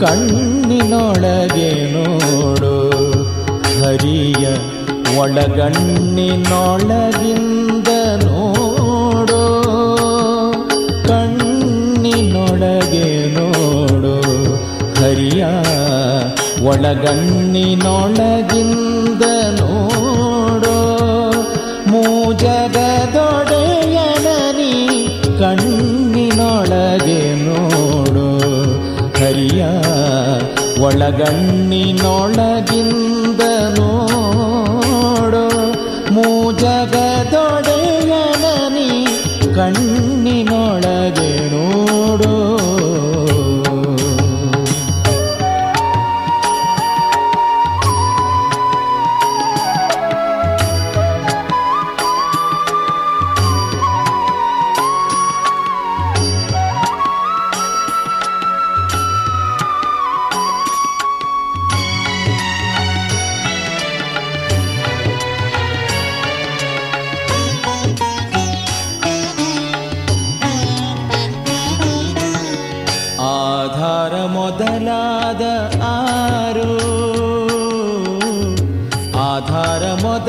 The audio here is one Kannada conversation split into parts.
ಕಣ್ಣಿನೊಳಗೆ ನೋಡು. ಹರಿಯ ಒಳಗಣ್ಣಿನೊಳಗಿಂದ ನೋಡು. ಕಣ್ಣಿನೊಳಗೆ ನೋಡು. ಹರಿಯ ಒಳಗಣ್ಣಿನೊಳಗಿಂದ ನೋಡು. ಮೂಜಗದೊಡೆಯನನಿ ಕಣ್ಣಿನೊಳಗೆ ಒಳಗಣ್ಣಿನೊಳಗಿಂದ ನೋಡು ಮೂಜಗದೊಡೆಯನನಿ ಕಣ್ಣಿನೊಳಗೆ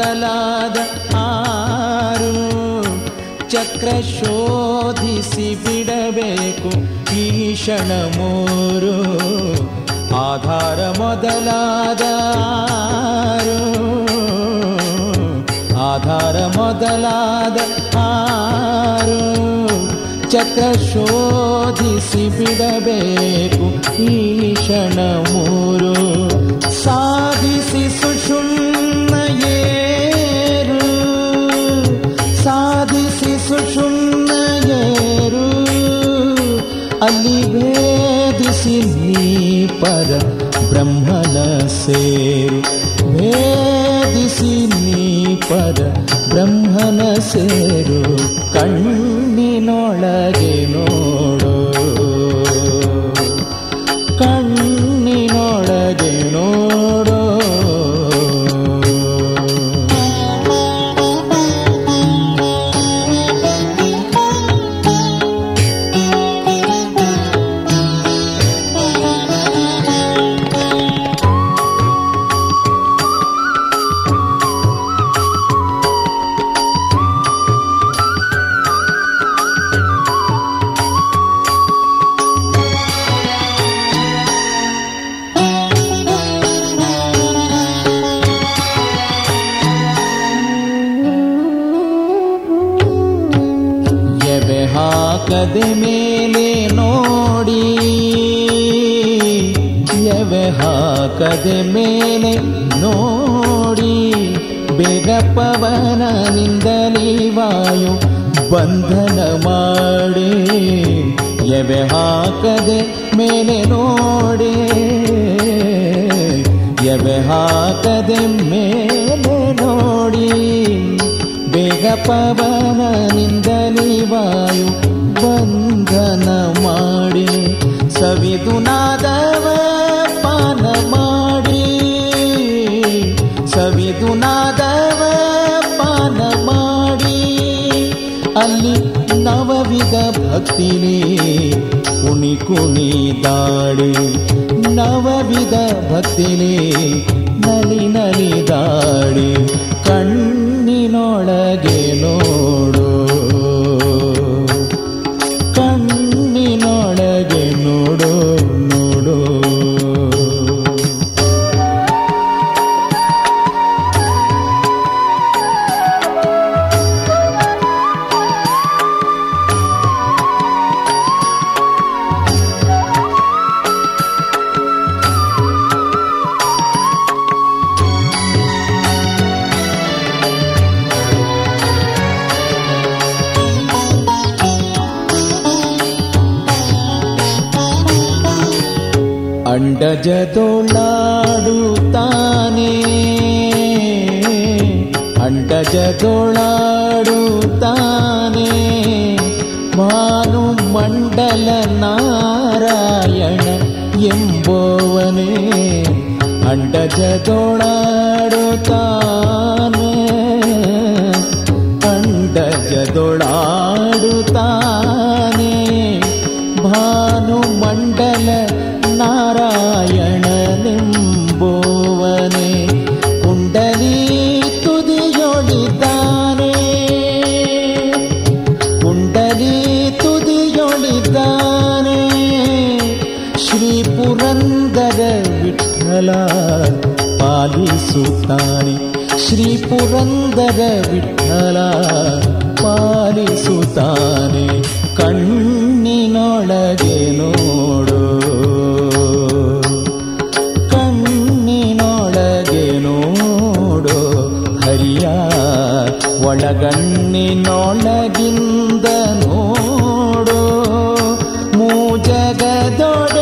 ಮೊದಲಾದ ಆರು ಚಕ್ರ ಶೋಧಿಸಿ ಬಿಡಬೇಕು ಈ ಮೂರು. ಆಧಾರ ಮೊದಲಾದ ಆಧಾರ ಮೊದಲಾದ ಆರು ಚಕ್ರ ಶೋಧಿಸಿ ಬಿಡಬೇಕು ಈಶಣ ಮೂರು. ಅಲ್ಲಿ ಭೇದಿಸಿ ನೀ ಪರ ಬ್ರಹ್ಮನ ಸೇರು ಭೇದಿಸಿ ನೀ ಪರ ಬ್ರಹ್ಮನ ಸೇರು ಹಾಕದೆ ಮೇಲೆ ನೋಡಿ ಎವೆ ಹಾಕದೆ ಮೇಲೆ ನೋಡಿ. ಬೇಗ ಪವನನಿಂದಲೇ ವಾಯು ಬಂಧನ ಮಾಡಿ ಎವೆ ಹಾಕದೆ ಮೇಲೆ ನೋಡಿ. ಎವೆ ಹಾಕದೆ ಮೇಲೆ ನೋಡಿ. ಪವನನಿಂದಲೇ ವಾಯು ಬಂಧನ ಮಾಡಿ ಸವಿದು ನಾದವ ಪಾನ ಮಾಡಿ ಸವಿದು ನಾದವ ಪಾನ ಮಾಡಿ. ಅಲ್ಲಿ ನವವಿಧ ಭಕ್ತಿನೇ ಕುಣಿ ಕುಣಿ ದಾಡಿ ನವವಿಧ ಭಕ್ತಿನೇ ನಲಿ ನಲಿ ದಾಡಿ ಕಣ್ಣಿನೊಳಗೆ ನೋಡು ಅಂಡಜದೊಳಾಡುತ್ತಾನೆ ಅಂಡಜದೊಳಾಡುತ್ತಾನೆ ಮಾನು ಮಂಡಲ ನಾರಾಯಣ ಎಂಬೋವನೇ ಅಂಡಜದೊಳಾಡುತ್ತಾನೆ ಅಂಡಜದೊಳಾಡುತ್ತಾನೆ ಭಾನುಮಂಡಲ நாராயணனெம்போவனே குண்டலி துதியொழித்தானே குண்டலி துதியொழித்தானே ஸ்ரீ புரந்தர விட்டலா பாலிசுத்தானே ஸ்ரீ புரந்தர விட்டலா பாலிசுத்தானே ಒಳಗಣ್ಣಿನೊಳಗಿಂದ ನೋಡು ಮೂಜಗದೊಡೆಯನ